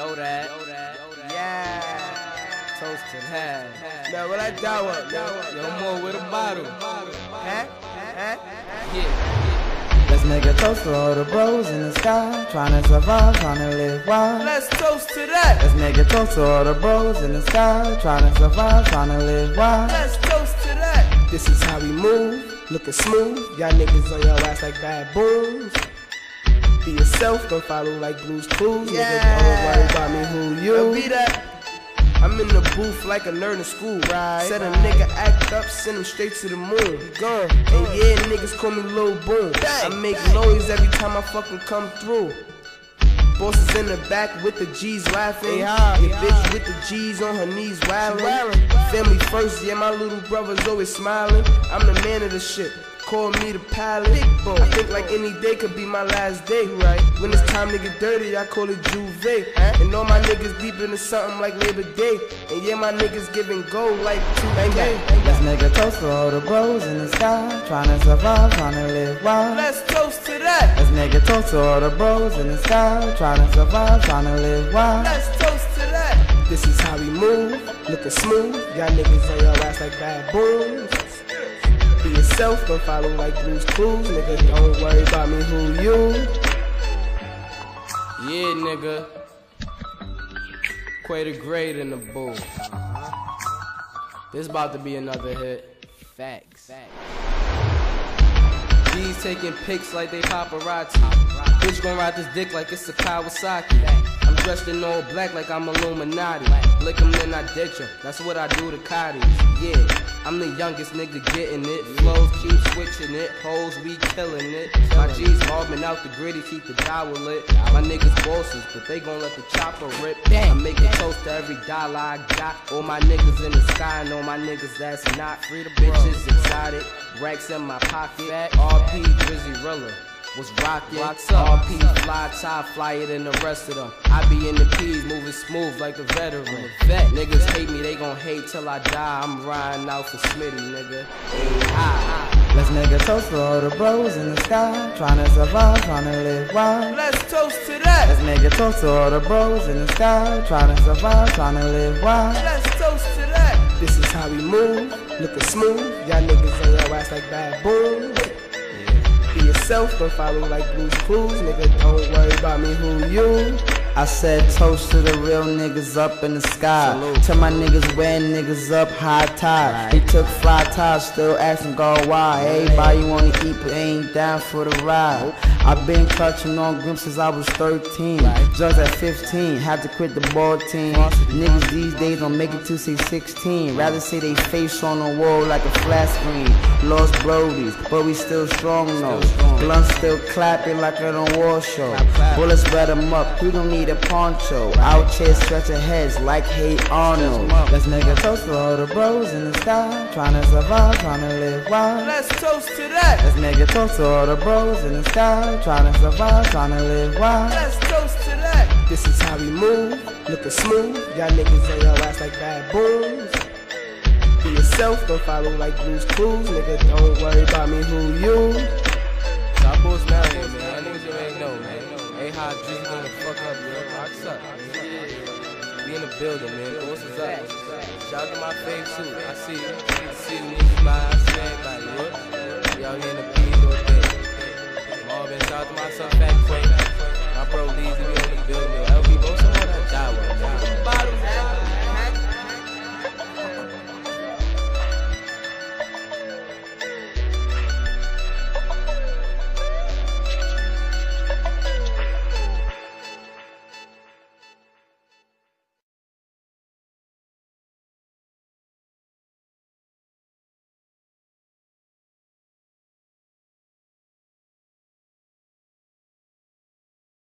Yo, that. Yeah. Toast to that. Now, what I down with? Yo, more with a bottle. Huh? Huh? Yeah. Let's make a toast to all the bros in the sky, trying to survive, trying to live wild. Let's toast to that. Let's make a toast to all the bros in the sky, trying to survive, trying to live wild. Let's toast to that. This is how we move, looking smooth. Y'all niggas on your ass like baboons. Be yourself, don't follow like Blue's Clues. Yeah. Niggas don't worry about me who you. Yo, be that. I'm in the booth like a nerd in school. Right, Said a nigga act up, send him straight to the moon. Gone. And yeah, niggas call me Lil Boom. I make noise every time I fucking come through. Bosses in the back with the G's laughing. Yeah, Your bitch with the G's on her knees wildin'. Family first, yeah, my little brother's always smiling. I'm the man of the shit. Call me the pilot. I think like any day could be my last day, right? When it's time to get dirty, I call it Juve. And all my niggas deep into something like Labor Day. And yeah, my niggas giving gold like two bang Let's make a toast to all the bros in the sky, trying to survive, trying to live wild. Let's toast to that. Let's make a toast to all the bros in the sky, trying to survive, trying to live wild. Let's toast to that. This is how we move, looking smooth. Y'all niggas on your ass like baboons. Be yourself, don't follow like Blue's Clues. Nigga, don't worry about me who you. Yeah, nigga. Quay the great in the booth. This about to be another hit. Facts. G's taking pics like they paparazzi. Bitch gon' ride this dick like it's a Kawasaki. I'm dressed in all black like I'm Illuminati. Lick 'em then I ditch 'em. That's what I do to Cotties. Yeah, I'm the youngest nigga getting it. Flows keep switching it. Hoes we killing it. My G's mobbing out the gritty, keep the dollar lit. My niggas bosses, but they gon' let the chopper rip. I make a toast to every dollar I got. All my niggas in the sky and all my niggas that's not free to bitches exotic. Racks in my pocket. RP Drizzy Rilla. Was rockin', RP fly top flyer than the rest of them. I be in the P's moving smooth like a veteran. Vet niggas hate me, they gon' hate till I die. I'm riding out for Smitty, nigga. Let's make a toast to all the bros in the sky, trying to survive, trying to live wild. Let's toast to that. Let's make a toast to all the bros in the sky, trying to survive, trying to live wild. Let's toast to that. This is how we move, looking smooth. Y'all niggas on your ass like baboons. Be yourself, don't follow like Blue's Clues. Nigga, don't worry about me who you. I said toast to the real niggas up in the sky. To my niggas wearing niggas up high tide. They took fly ties, still asking God why. Everybody wanna eat but ain't down for the ride. I've been clutching on grim since I was 13. Drugs at 15, had to quit the ball team. Niggas these days don't make it to say 16. Rather see they face on the wall like a flat screen. Lost Brodies, but we still strong though. Blunts still clapping like at a war show. Bullets spread them up, we don't need a poncho. Out here stretching heads like Hey Arnold. Let's make a toast to all the bros in the sky. Trying to survive, trying to live wild. Let's toast to that. Let's make a toast to all the bros in the sky. Trying to survive, trying to live wild. Let's toast to that. This is how we move, looking smooth. Y'all niggas on your ass like baboons. Be yourself, don't follow like Blue's Clues. Nigga, don't worry about me who you. Top boys now man. Y'all niggas you ain't know, man. Hey, how Drizzy gonna fuck up, yo. What's up? We in the building, man. What's up? Shout out to my fave suit. I see you. I see you niggas by. I see everybody, out here in the P's all day. Marvin, shout out to my son, Fat Quake. My bro, Leezy, we in the building.